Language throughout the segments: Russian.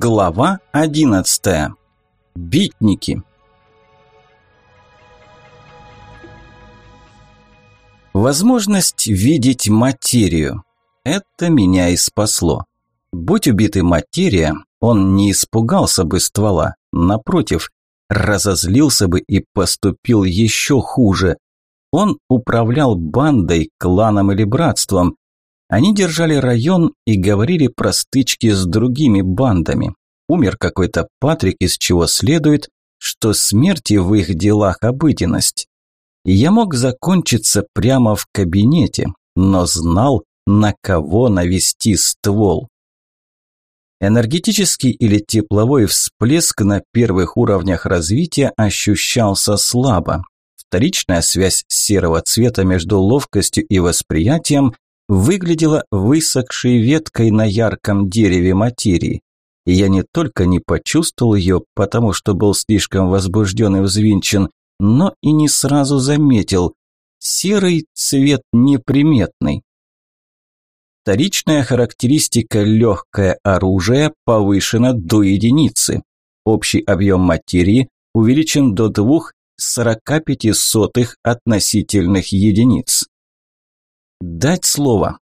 Глава 11. Битники. Возможность видеть материю. Это меня и спасло. Будь убиты материя, он не испугался бы ствола. Напротив, разозлился бы и поступил еще хуже. Он управлял бандой, кланом или братством, они держали район и говорили про стычки с другими бандами. Умер какой-то Патрик, из чего следует, что смерти в их делах обыденность. Я мог закончиться прямо в кабинете, но знал, на кого навести ствол. Энергетический или тепловой всплеск на первых уровнях развития ощущался слабо. Вторичная связь серого цвета между ловкостью и восприятием выглядела высохшей веткой на ярком дереве материи. И я не только не почувствовал ее, потому что был слишком возбужден и взвинчен, но и не сразу заметил. Серый цвет неприметный. Вторичная характеристика легкое оружие повышена до единицы. Общий объем материи увеличен до двух 45 сотых относительных единиц. Дать слово.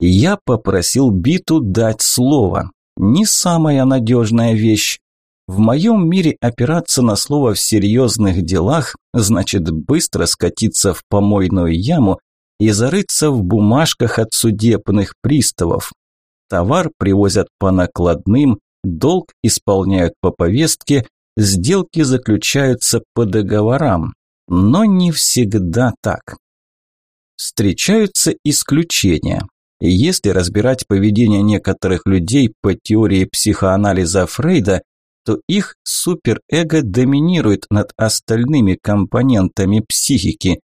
Я попросил Биту дать слово. Не самая надежная вещь. В моем мире опираться на слово в серьезных делах значит быстро скатиться в помойную яму и зарыться в бумажках от судебных приставов. Товар привозят по накладным, долг исполняют по повестке, сделки заключаются по договорам. Но не всегда так. Встречаются исключения. Если разбирать поведение некоторых людей по теории психоанализа Фрейда, то их суперэго доминирует над остальными компонентами психики.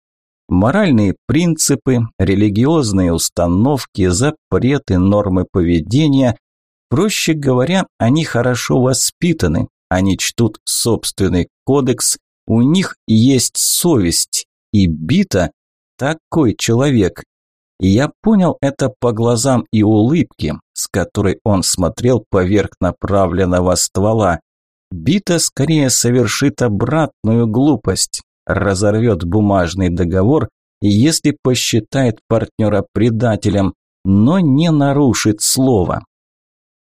Моральные принципы, религиозные установки, запреты, нормы поведения. Проще говоря, они хорошо воспитаны, они чтут собственный кодекс, у них есть совесть, и бита такой человек. Я понял это по глазам и улыбке, с которой он смотрел поверх направленного ствола. Бита скорее совершит обратную глупость, разорвет бумажный договор, если посчитает партнера предателем, но не нарушит слово.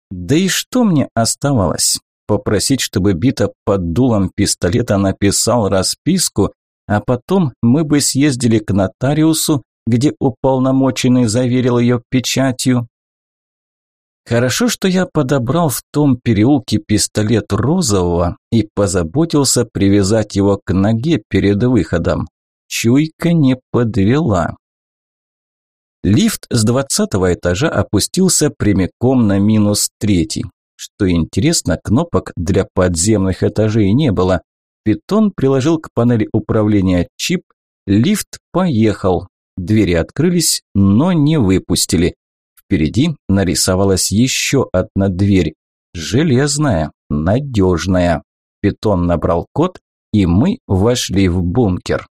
Да и что мне оставалось? Попросить, чтобы Бита под дулом пистолета написал расписку а потом мы бы съездили к нотариусу, где уполномоченный заверил ее печатью. Хорошо, что я подобрал в том переулке пистолет розового и позаботился привязать его к ноге перед выходом. Чуйка не подвела. Лифт с двадцатого этажа опустился прямиком на минус третий. Что интересно, кнопок для подземных этажей не было. Питон приложил к панели управления чип, лифт поехал. Двери открылись, но не выпустили. Впереди нарисовалась еще одна дверь. Железная, надежная. Питон набрал код, и мы вошли в бункер.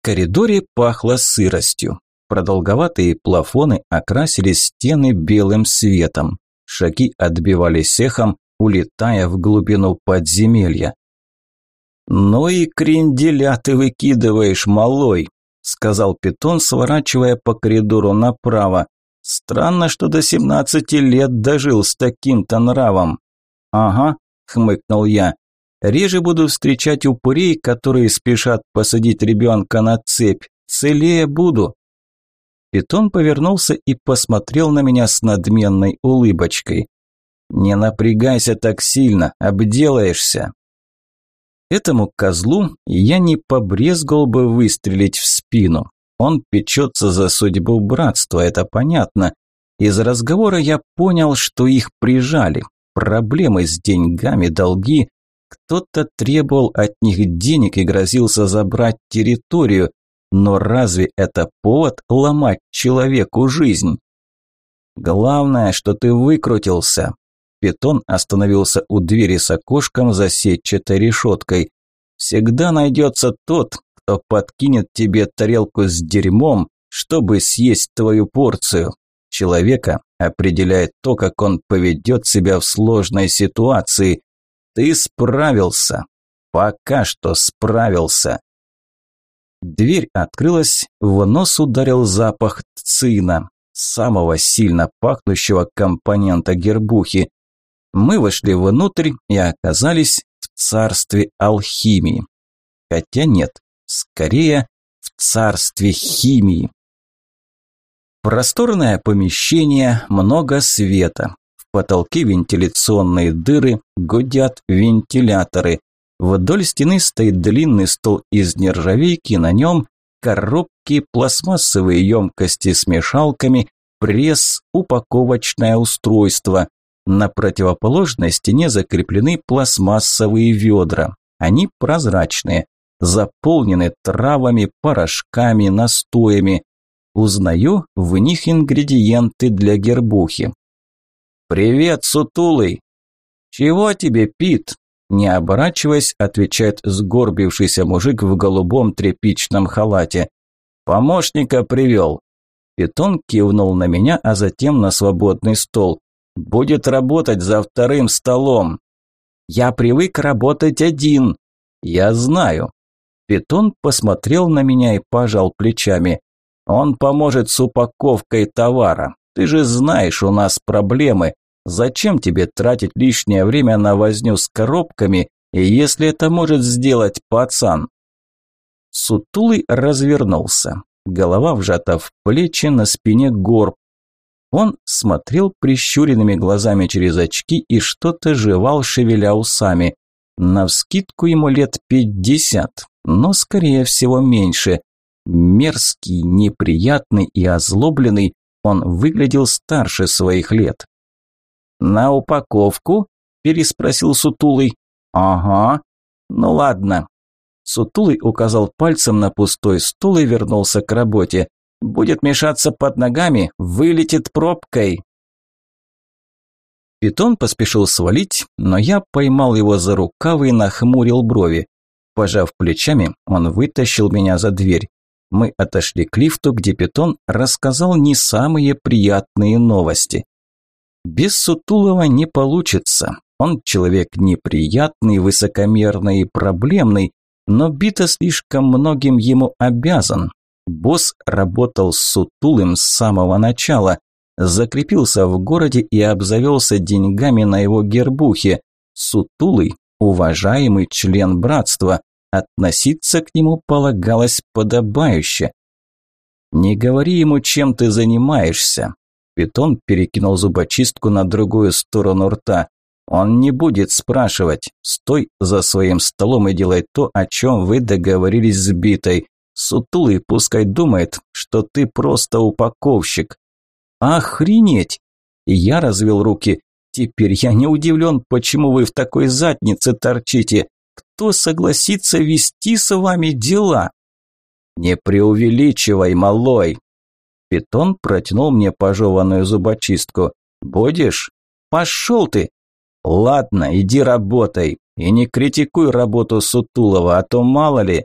В коридоре пахло сыростью. Продолговатые плафоны окрасили стены белым светом. Шаги отбивались эхом, улетая в глубину подземелья. «Ну и кренделя ты выкидываешь, малой», – сказал питон, сворачивая по коридору направо. «Странно, что до семнадцати лет дожил с таким-то нравом». «Ага», – хмыкнул я. «Реже буду встречать упырей, которые спешат посадить ребенка на цепь. Целее буду». Питон повернулся и посмотрел на меня с надменной улыбочкой. «Не напрягайся так сильно, обделаешься». Этому козлу я не побрезгал бы выстрелить в спину. Он печется за судьбу братства, это понятно. Из разговора я понял, что их прижали. Проблемы с деньгами, долги. Кто-то требовал от них денег и грозился забрать территорию. Но разве это повод ломать человеку жизнь? Главное, что ты выкрутился. Питон остановился у двери с окошком за сетчатой решеткой. «Всегда найдется тот, кто подкинет тебе тарелку с дерьмом, чтобы съесть твою порцию. Человека определяет то, как он поведет себя в сложной ситуации. Ты справился. Пока что справился. Дверь открылась, в нос ударил запах цина, самого сильно пахнущего компонента гербухи. Мы вошли внутрь и оказались в царстве алхимии. Хотя нет, скорее в царстве химии. Просторное помещение, много света. В потолке вентиляционные дыры, гудят вентиляторы. Вдоль стены стоит длинный стол из нержавейки, на нем коробки, пластмассовые емкости с мешалками, пресс, упаковочное устройство. На противоположной стене закреплены пластмассовые ведра. Они прозрачные, заполнены травами, порошками, настоями. Узнаю в них ингредиенты для гербухи. «Привет, сутулый!» «Чего тебе, Пит?» Не оборачиваясь, отвечает сгорбившийся мужик в голубом тряпичном халате. «Помощника привел». Питон кивнул на меня, а затем на свободный стол. «Будет работать за вторым столом». «Я привык работать один». «Я знаю». Питон посмотрел на меня и пожал плечами. «Он поможет с упаковкой товара. Ты же знаешь, у нас проблемы. Зачем тебе тратить лишнее время на возню с коробками, если это может сделать пацан? Сутулый развернулся. Голова вжата в плечи, на спине горб. Он смотрел прищуренными глазами через очки и что-то жевал, шевеля усами. Навскидку ему лет пятьдесят, но, скорее всего, меньше. Мерзкий, неприятный и озлобленный, он выглядел старше своих лет. «На упаковку?» – переспросил Сутулый. «Ага. Ну ладно». Сутулый указал пальцем на пустой стул и вернулся к работе. «Будет мешаться под ногами, вылетит пробкой». Питон поспешил свалить, но я поймал его за рукавы и нахмурил брови. Пожав плечами, он вытащил меня за дверь. Мы отошли к лифту, где Питон рассказал не самые приятные новости. Без Сутулова не получится. Он человек неприятный, высокомерный и проблемный, но Бита слишком многим ему обязан. Босс работал Сутулым с самого начала, закрепился в городе и обзавелся деньгами на его гербухе. Сутулый – уважаемый член братства, относиться к нему полагалось подобающе. Не говори ему, чем ты занимаешься. Питон перекинул зубочистку на другую сторону рта. Он не будет спрашивать. Стой за своим столом и делай то, о чем вы договорились с битой. Сутулый пускай думает, что ты просто упаковщик. Охренеть! Я развел руки. Теперь я не удивлен, почему вы в такой заднице торчите. Кто согласится вести с вами дела? Не преувеличивай, малой, Питон протянул мне пожеванную зубочистку. «Будешь? Пошел ты!» «Ладно, иди работай. И не критикуй работу Сутулова, а то мало ли...»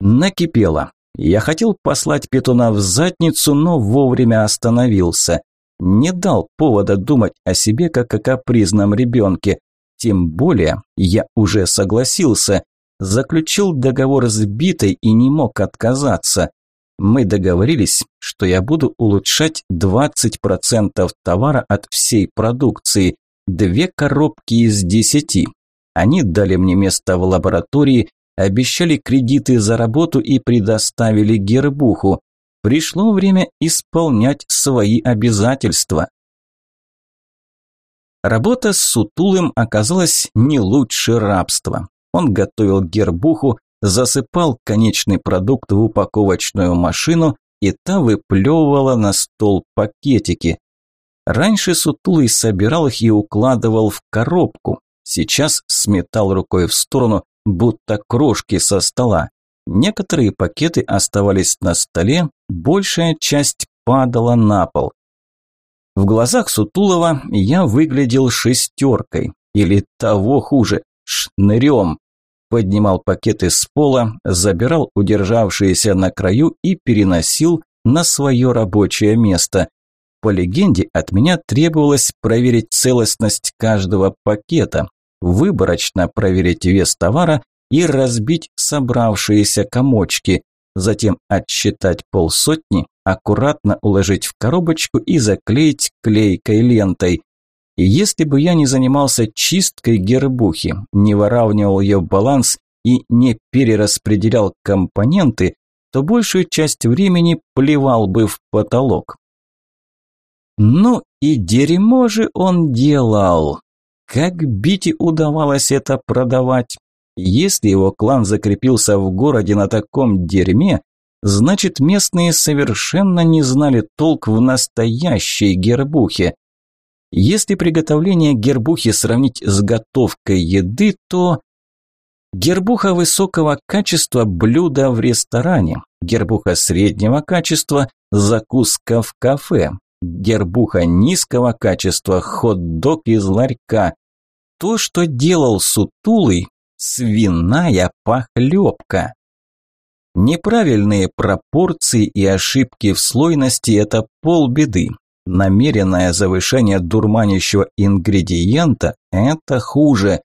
Накипело. Я хотел послать Питона в задницу, но вовремя остановился. Не дал повода думать о себе, как о капризном ребенке. Тем более я уже согласился. Заключил договор с битой и не мог отказаться. Мы договорились, что я буду улучшать 20% товара от всей продукции, две коробки из десяти. Они дали мне место в лаборатории, обещали кредиты за работу и предоставили гербуху. Пришло время исполнять свои обязательства. Работа с Сутулым оказалась не лучше рабства. Он готовил гербуху, засыпал конечный продукт в упаковочную машину, и та выплевывала на стол пакетики. Раньше Сутулый собирал их и укладывал в коробку, сейчас сметал рукой в сторону, будто крошки со стола. Некоторые пакеты оставались на столе, большая часть падала на пол. В глазах Сутулова я выглядел шестеркой, или того хуже, шнырем поднимал пакеты с пола, забирал удержавшиеся на краю и переносил на свое рабочее место. По легенде, от меня требовалось проверить целостность каждого пакета, выборочно проверить вес товара и разбить собравшиеся комочки, затем отсчитать полсотни, аккуратно уложить в коробочку и заклеить клейкой лентой. И если бы я не занимался чисткой гербухи, не выравнивал ее баланс и не перераспределял компоненты, то большую часть времени плевал бы в потолок. Ну и дерьмо же он делал. Как Бити удавалось это продавать? Если его клан закрепился в городе на таком дерьме, значит местные совершенно не знали толк в настоящей гербухе. Если приготовление гербухи сравнить с готовкой еды, то гербуха высокого качества – блюдо в ресторане, гербуха среднего качества – закуска в кафе, гербуха низкого качества – хот-дог из ларька. То, что делал Сутулый – свиная похлебка. Неправильные пропорции и ошибки в слойности – это полбеды. Намеренное завышение дурманящего ингредиента – это хуже.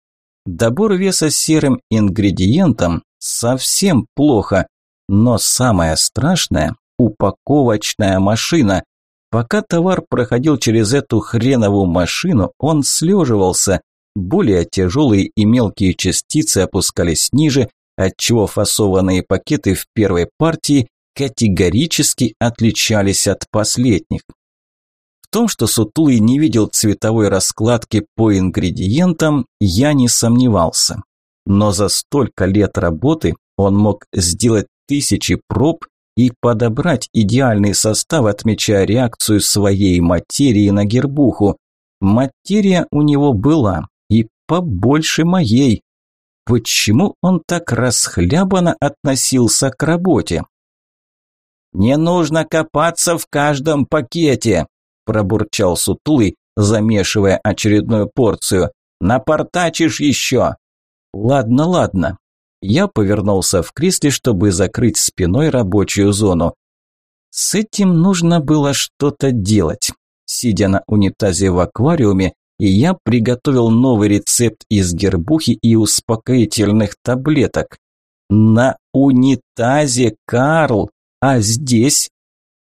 Добор веса серым ингредиентом совсем плохо. Но самое страшное – упаковочная машина. Пока товар проходил через эту хреновую машину, он слеживался. Более тяжелые и мелкие частицы опускались ниже, отчего фасованные пакеты в первой партии категорически отличались от последних том, что Сутулый не видел цветовой раскладки по ингредиентам, я не сомневался. Но за столько лет работы он мог сделать тысячи проб и подобрать идеальный состав, отмечая реакцию своей материи на гербуху. Материя у него была, побольше моей. Почему он так расхлябанно относился к работе? «Не нужно копаться в каждом пакете», пробурчал сутулый, замешивая очередную порцию. «Напортачишь еще!» «Ладно, ладно». Я повернулся в кресле, чтобы закрыть спиной рабочую зону. С этим нужно было что-то делать. Сидя на унитазе в аквариуме, я приготовил новый рецепт из гербухи и успокоительных таблеток. На унитазе, Карл! А здесь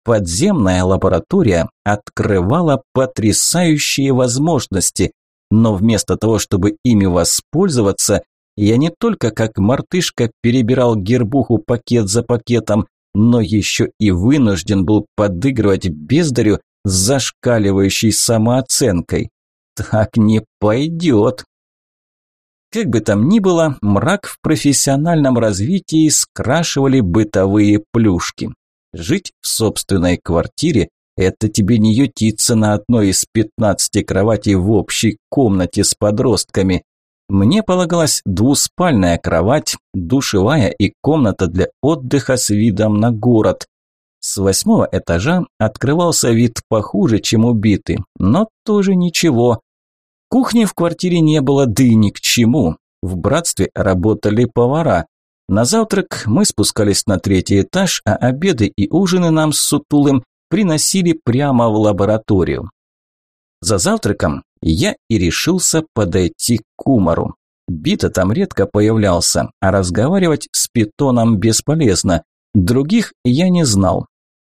Подземная лаборатория открывала потрясающие возможности, но вместо того, чтобы ими воспользоваться, я не только как мартышка перебирал гербуху пакет за пакетом, но еще и вынужден был подыгрывать бездарю с зашкаливающей самооценкой. Так не пойдет. Как бы там ни было, мрак в профессиональном развитии скрашивали бытовые плюшки. Жить в собственной квартире – это тебе не ютиться на одной из пятнадцати кроватей в общей комнате с подростками. Мне полагалась двуспальная кровать, душевая и комната для отдыха с видом на город. С восьмого этажа открывался вид похуже, чем убитый, но тоже ничего. Кухни в квартире не было, да и ни к чему. В братстве работали повара, на завтрак мы спускались на третий этаж, а обеды и ужины нам с Сутулым приносили прямо в лабораторию. За завтраком я и решился подойти к Кумару. Бита там редко появлялся, а разговаривать с питоном бесполезно. Других я не знал.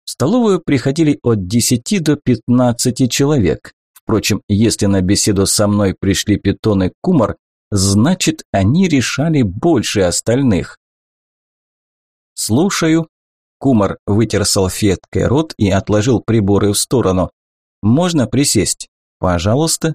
В столовую приходили от 10 до 15 человек. Впрочем, если на беседу со мной пришли питон и Кумар, значит, они решали больше остальных. «Слушаю». Кумар вытер салфеткой рот и отложил приборы в сторону. «Можно присесть?» «Пожалуйста».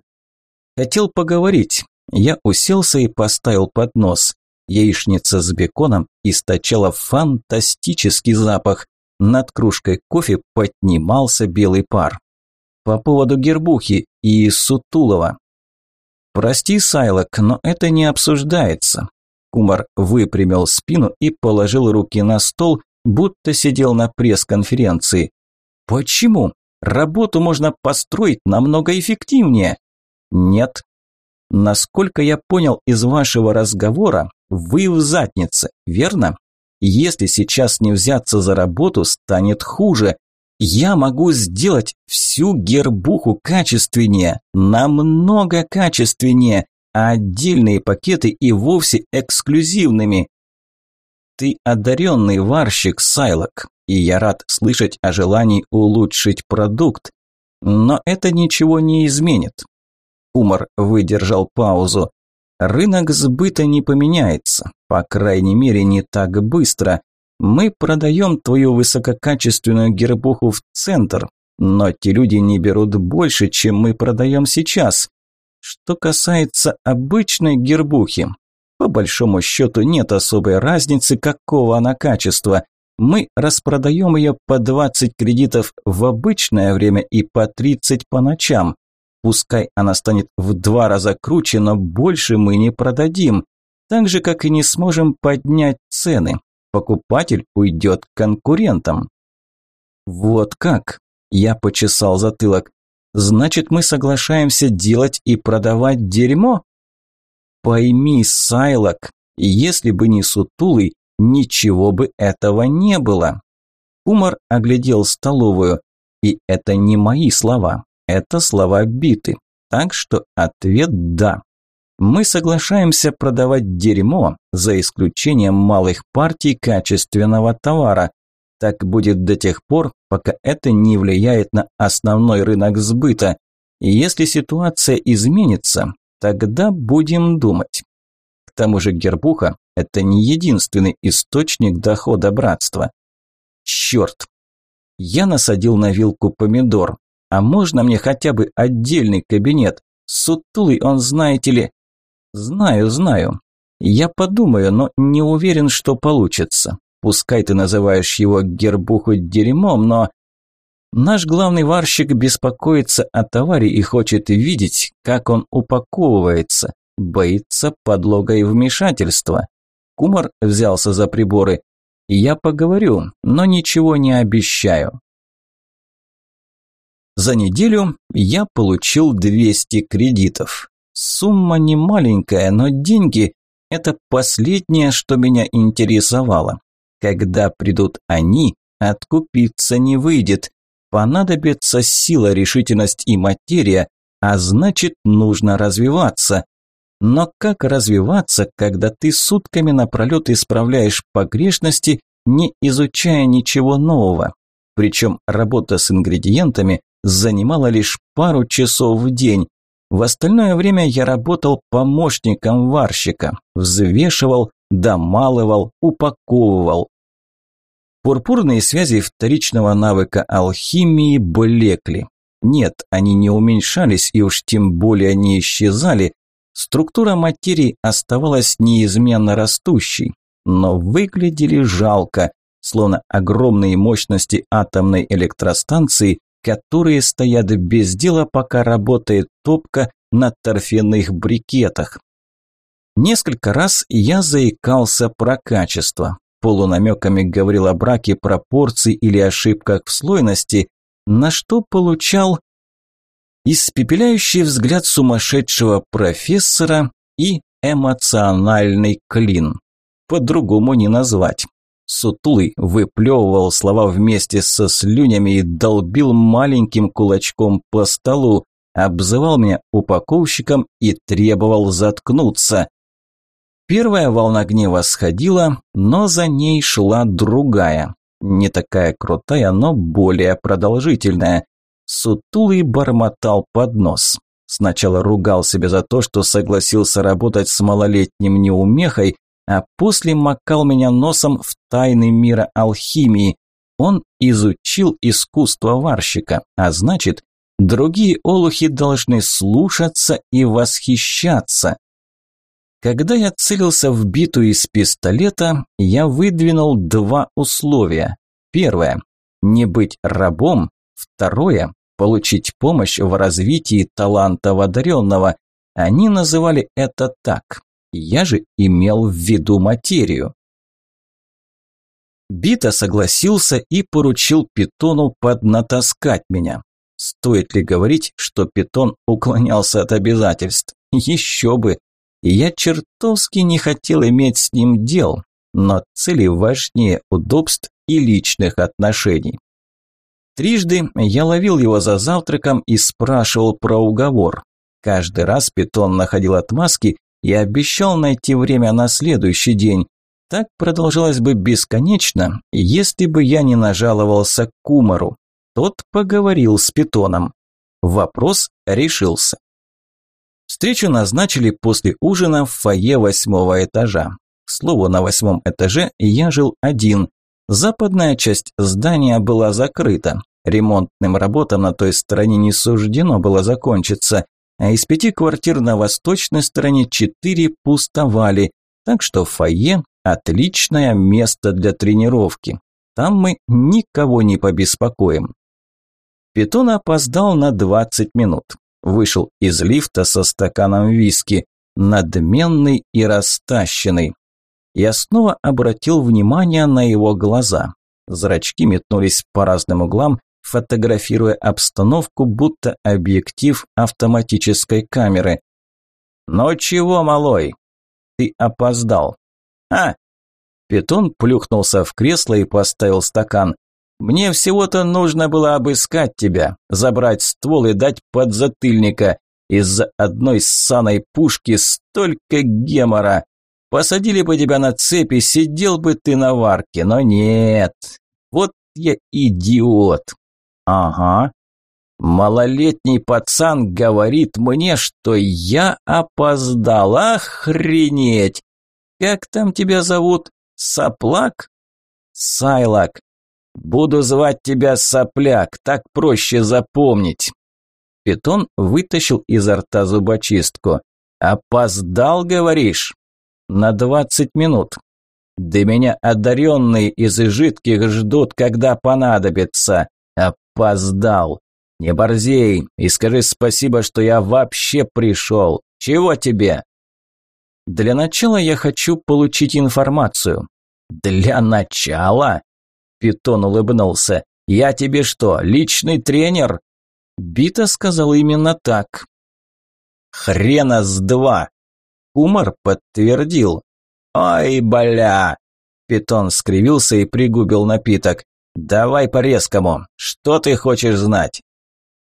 «Хотел поговорить». Я уселся и поставил поднос. Яичница с беконом источала фантастический запах. Над кружкой кофе поднимался белый пар. По поводу Гербухи и Сутулова. «Прости, Сайлок, но это не обсуждается. Кумар выпрямил спину и положил руки на стол, будто сидел на пресс-конференции. Почему? Работу можно построить намного эффективнее. Нет. Насколько я понял из вашего разговора, вы в заднице, верно? Если сейчас не взяться за работу, станет хуже. Я могу сделать всю гербуху качественнее, намного качественнее, а отдельные пакеты и вовсе эксклюзивными. Ты одаренный варщик, Сайлок, и я рад слышать о желании улучшить продукт. Но это ничего не изменит. Умар выдержал паузу. Рынок сбыта не поменяется, по крайней мере не так быстро. Мы продаем твою высококачественную гербуху в центр, но те люди не берут больше, чем мы продаем сейчас. Что касается обычной гербухи, по большому счету нет особой разницы, какого она качества. Мы распродаем ее по 20 кредитов в обычное время и по 30 по ночам. Пускай она станет в два раза круче, но больше мы не продадим. Так же, как и не сможем поднять цены. Покупатель уйдет к конкурентам. Вот как? Я почесал затылок. Значит, мы соглашаемся делать и продавать дерьмо? Пойми, Сайлок, если бы не Сутулый, ничего бы этого не было. Умар оглядел столовую. И это не мои слова. Это слова биты. Так что ответ «да». Мы соглашаемся продавать дерьмо, за исключением малых партий качественного товара. Так будет до тех пор, пока это не влияет на основной рынок сбыта. И если ситуация изменится, тогда будем думать. К тому же гербуха – это не единственный источник дохода братства. Черт! Я насадил на вилку помидор. А можно мне хотя бы отдельный кабинет? Сутулый он, знаете ли... Знаю, знаю. Я подумаю, но не уверен, что получится. Пускай ты называешь его гербуху дерьмом, но... Наш главный варщик беспокоится о товаре и хочет видеть, как он упаковывается. Боится подлога и вмешательства. Кумар взялся за приборы. Я поговорю, но ничего не обещаю. За неделю я получил 200 кредитов. Сумма не маленькая, но деньги – это последнее, что меня интересовало. Когда придут они, откупиться не выйдет. Понадобится сила, решительность и материя, а значит нужно развиваться. Но как развиваться, когда ты сутками напролет исправляешь погрешности, не изучая ничего нового? Причем работа с ингредиентами занимала лишь пару часов в день. В остальное время я работал помощником варщика, взвешивал, домалывал, упаковывал. Пурпурные связи вторичного навыка алхимии блекли. Нет, они не уменьшались и уж тем более не исчезали. Структура материи оставалась неизменно растущей, но выглядели жалко, словно огромные мощности атомной электростанции которые стоят без дела, пока работает топка на торфяных брикетах. Несколько раз я заикался про качество. Полунамеками говорил о браке пропорций или ошибках в слойности, на что получал испепеляющий взгляд сумасшедшего профессора и эмоциональный клин. По-другому не назвать. Сутулый выплевывал слова вместе со слюнями и долбил маленьким кулачком по столу, обзывал меня упаковщиком и требовал заткнуться. Первая волна гнева сходила, но за ней шла другая. Не такая крутая, но более продолжительная. Сутулый бормотал под нос. Сначала ругал себя за то, что согласился работать с малолетним неумехой, а после макал меня носом в тайны мира алхимии. Он изучил искусство варщика, а значит, другие олухи должны слушаться и восхищаться. Когда я целился в биту из пистолета, я выдвинул два условия. Первое – не быть рабом. Второе – получить помощь в развитии таланта одаренного. Они называли это так я же имел в виду материю. Бита согласился и поручил питону поднатаскать меня. Стоит ли говорить, что питон уклонялся от обязательств? Еще бы! Я чертовски не хотел иметь с ним дел, но цели важнее удобств и личных отношений. Трижды я ловил его за завтраком и спрашивал про уговор. Каждый раз питон находил отмазки и обещал найти время на следующий день. Так продолжалось бы бесконечно, если бы я не нажаловался к Кумару. Тот поговорил с питоном. Вопрос решился. Встречу назначили после ужина в фойе восьмого этажа. К слову, на восьмом этаже я жил один. Западная часть здания была закрыта. Ремонтным работам на той стороне не суждено было закончиться, а из пяти квартир на восточной стороне четыре пустовали, так что фойе – отличное место для тренировки. Там мы никого не побеспокоим. Питон опоздал на 20 минут. Вышел из лифта со стаканом виски, надменный и растащенный. Я снова обратил внимание на его глаза. Зрачки метнулись по разным углам, фотографируя обстановку, будто объектив автоматической камеры. «Но чего, малой? Ты опоздал». «А!» Питон плюхнулся в кресло и поставил стакан. «Мне всего-то нужно было обыскать тебя, забрать ствол и дать подзатыльника. Из-за одной ссаной пушки столько гемора. Посадили бы тебя на цепи, сидел бы ты на варке, но нет. Вот я идиот. Ага. Малолетний пацан говорит мне, что я опоздал. Охренеть! Как там тебя зовут? Соплак? Сайлак. Буду звать тебя Сопляк, так проще запомнить. Питон вытащил изо рта зубочистку. «Опоздал, говоришь?» «На двадцать минут. Да меня одаренные из жидких ждут, когда понадобится. Опоздал. Не борзей и скажи спасибо, что я вообще пришел. Чего тебе? Для начала я хочу получить информацию. Для начала? Питон улыбнулся. Я тебе что, личный тренер? Бита сказал именно так. Хрена с два. Умар подтвердил. Ой, бля. Питон скривился и пригубил напиток. «Давай по-резкому. Что ты хочешь знать?»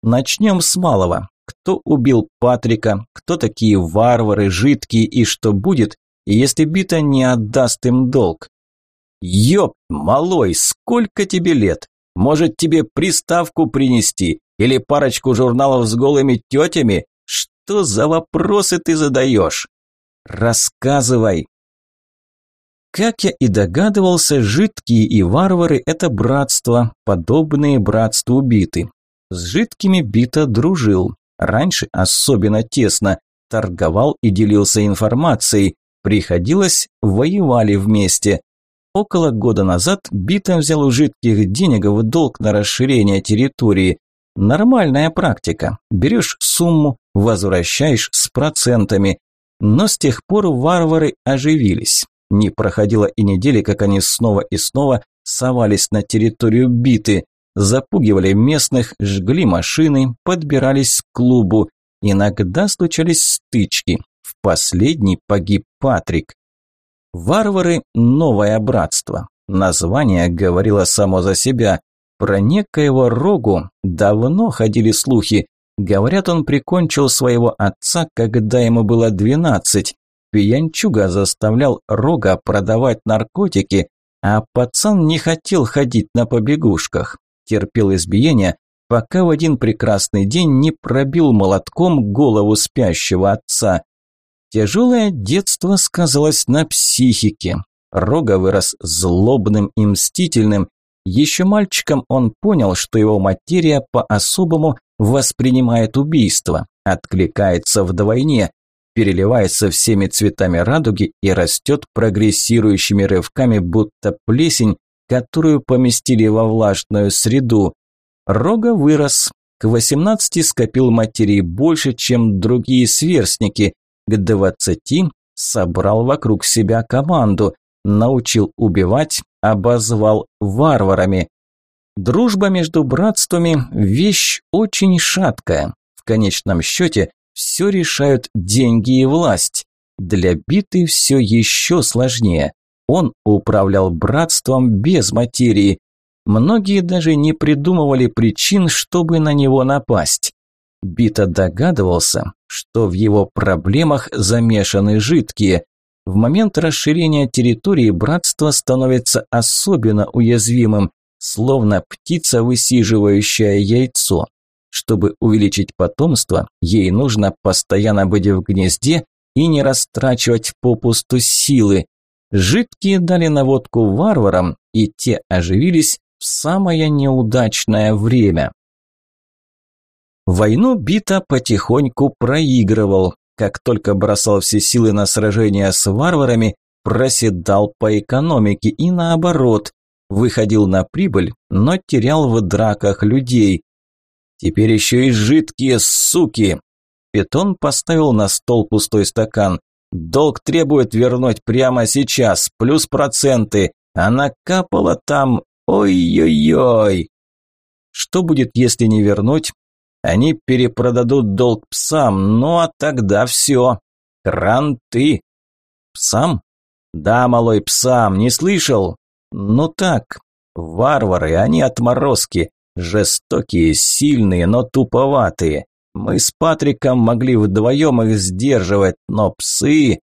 «Начнем с малого. Кто убил Патрика? Кто такие варвары, жидкие и что будет, если Бита не отдаст им долг?» «Ёп, малой, сколько тебе лет? Может, тебе приставку принести? Или парочку журналов с голыми тетями? Что за вопросы ты задаешь?» «Рассказывай», как я и догадывался, жидкие и варвары – это братство, подобные братству биты. С жидкими бита дружил, раньше особенно тесно, торговал и делился информацией, приходилось, воевали вместе. Около года назад бита взял у жидких денег в долг на расширение территории. Нормальная практика. Берешь сумму, возвращаешь с процентами. Но с тех пор варвары оживились. Не проходило и недели, как они снова и снова совались на территорию биты, запугивали местных, жгли машины, подбирались к клубу. Иногда случались стычки. В последний погиб Патрик. Варвары – новое братство. Название говорило само за себя. Про некоего Рогу давно ходили слухи. Говорят, он прикончил своего отца, когда ему было двенадцать. Пьянчуга заставлял Рога продавать наркотики, а пацан не хотел ходить на побегушках. Терпел избиение, пока в один прекрасный день не пробил молотком голову спящего отца. Тяжелое детство сказалось на психике. Рога вырос злобным и мстительным. Еще мальчиком он понял, что его материя по-особому воспринимает убийство, откликается вдвойне, переливается всеми цветами радуги и растет прогрессирующими рывками, будто плесень, которую поместили во влажную среду. Рога вырос. К 18 скопил материи больше, чем другие сверстники. К 20 собрал вокруг себя команду, научил убивать, обозвал варварами. Дружба между братствами – вещь очень шаткая. В конечном счете все решают деньги и власть. Для биты все еще сложнее. Он управлял братством без материи. Многие даже не придумывали причин, чтобы на него напасть. Бита догадывался, что в его проблемах замешаны жидкие. В момент расширения территории братство становится особенно уязвимым, словно птица, высиживающая яйцо. Чтобы увеличить потомство, ей нужно постоянно быть в гнезде и не растрачивать попусту силы. Жидкие дали наводку варварам, и те оживились в самое неудачное время. Войну Бита потихоньку проигрывал. Как только бросал все силы на сражение с варварами, проседал по экономике и наоборот, выходил на прибыль, но терял в драках людей. Теперь еще и жидкие суки. Питон поставил на стол пустой стакан. Долг требует вернуть прямо сейчас, плюс проценты. А накапало там, ой-ой-ой. Что будет, если не вернуть? Они перепродадут долг псам, ну а тогда все. Кранты. Псам? Да, малой, псам, не слышал? Ну так, варвары, они отморозки. Жестокие, сильные, но туповатые. Мы с Патриком могли вдвоем их сдерживать, но псы...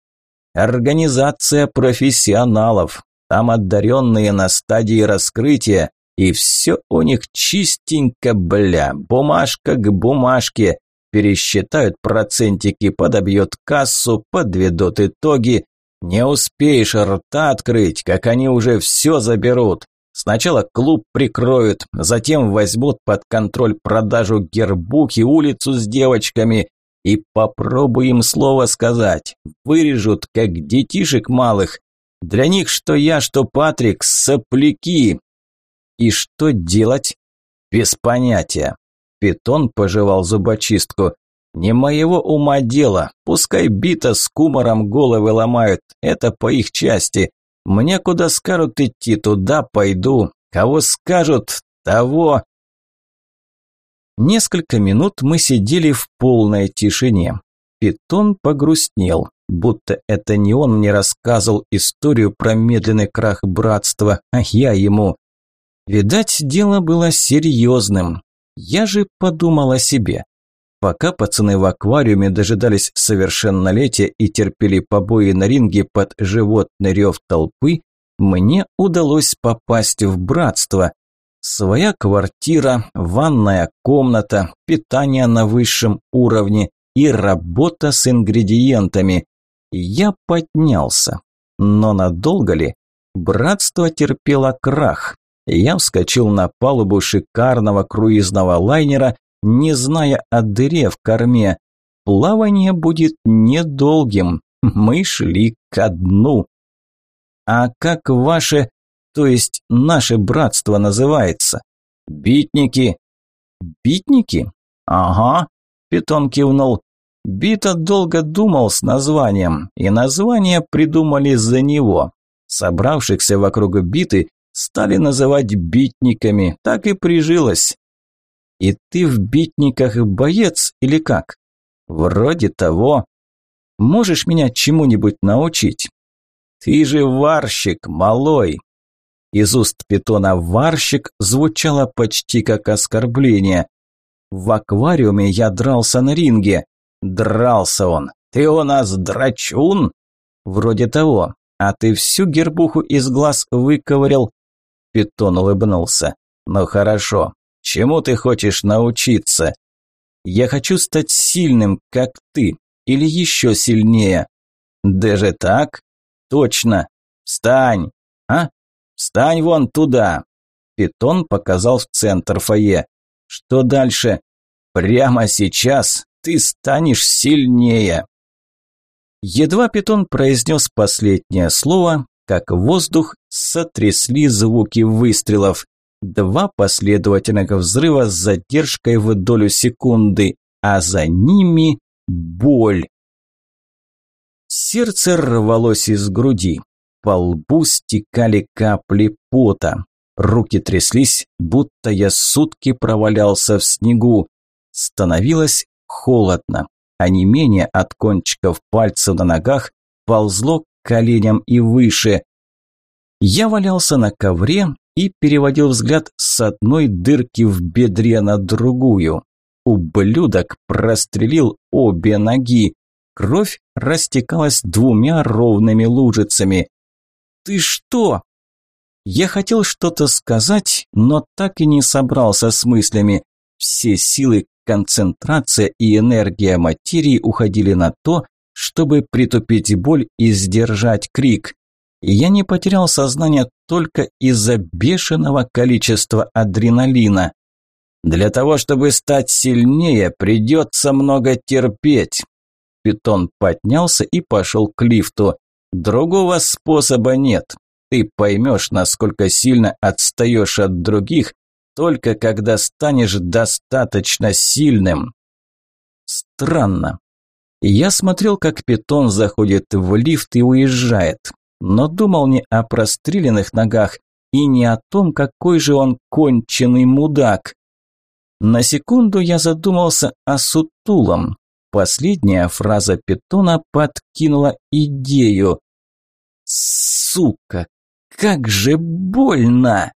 Организация профессионалов. Там одаренные на стадии раскрытия. И все у них чистенько, бля, бумажка к бумажке. Пересчитают процентики, подобьет кассу, подведут итоги. Не успеешь рта открыть, как они уже все заберут. Сначала клуб прикроют, затем возьмут под контроль продажу гербухи, улицу с девочками и попробуем слово сказать. Вырежут, как детишек малых. Для них что я, что Патрик, сопляки. И что делать? Без понятия. Питон пожевал зубочистку. Не моего ума дело. Пускай бита с кумором головы ломают. Это по их части. Мне куда скажут идти, туда пойду. Кого скажут, того. Несколько минут мы сидели в полной тишине. Питон погрустнел, будто это не он мне рассказывал историю про медленный крах братства, а я ему. Видать, дело было серьезным. Я же подумал о себе. Пока пацаны в аквариуме дожидались совершеннолетия и терпели побои на ринге под животный рев толпы, мне удалось попасть в братство. Своя квартира, ванная комната, питание на высшем уровне и работа с ингредиентами. Я поднялся. Но надолго ли? Братство терпело крах. Я вскочил на палубу шикарного круизного лайнера не зная о дыре в корме. Плавание будет недолгим. Мы шли ко дну. А как ваше, то есть наше братство называется? Битники. Битники? Ага, Питон кивнул. Бита долго думал с названием, и название придумали за него. Собравшихся вокруг биты стали называть битниками, так и прижилось. И ты в битниках боец или как? Вроде того. Можешь меня чему-нибудь научить? Ты же варщик, малой. Из уст питона варщик звучало почти как оскорбление. В аквариуме я дрался на ринге. Дрался он. Ты у нас драчун? Вроде того. А ты всю гербуху из глаз выковырял? Питон улыбнулся. Ну хорошо, Чему ты хочешь научиться? Я хочу стать сильным, как ты, или еще сильнее. Даже так? Точно. Встань. А? Встань вон туда. Питон показал в центр фойе. Что дальше? Прямо сейчас ты станешь сильнее. Едва Питон произнес последнее слово, как воздух сотрясли звуки выстрелов. Два последовательных взрыва с задержкой в долю секунды, а за ними боль. Сердце рвалось из груди. По лбу стекали капли пота. Руки тряслись, будто я сутки провалялся в снегу. Становилось холодно, а не менее от кончиков пальцев на ногах ползло к коленям и выше. Я валялся на ковре и переводил взгляд с одной дырки в бедре на другую. Ублюдок прострелил обе ноги. Кровь растекалась двумя ровными лужицами. «Ты что?» Я хотел что-то сказать, но так и не собрался с мыслями. Все силы, концентрация и энергия материи уходили на то, чтобы притупить боль и сдержать крик. Я не потерял сознание только из-за бешеного количества адреналина. Для того, чтобы стать сильнее, придется много терпеть. Питон поднялся и пошел к лифту. Другого способа нет. Ты поймешь, насколько сильно отстаешь от других, только когда станешь достаточно сильным. Странно. Я смотрел, как питон заходит в лифт и уезжает, но думал не о простреленных ногах и не о том, какой же он конченый мудак. На секунду я задумался о сутулом. Последняя фраза питона подкинула идею. «Сука, как же больно!»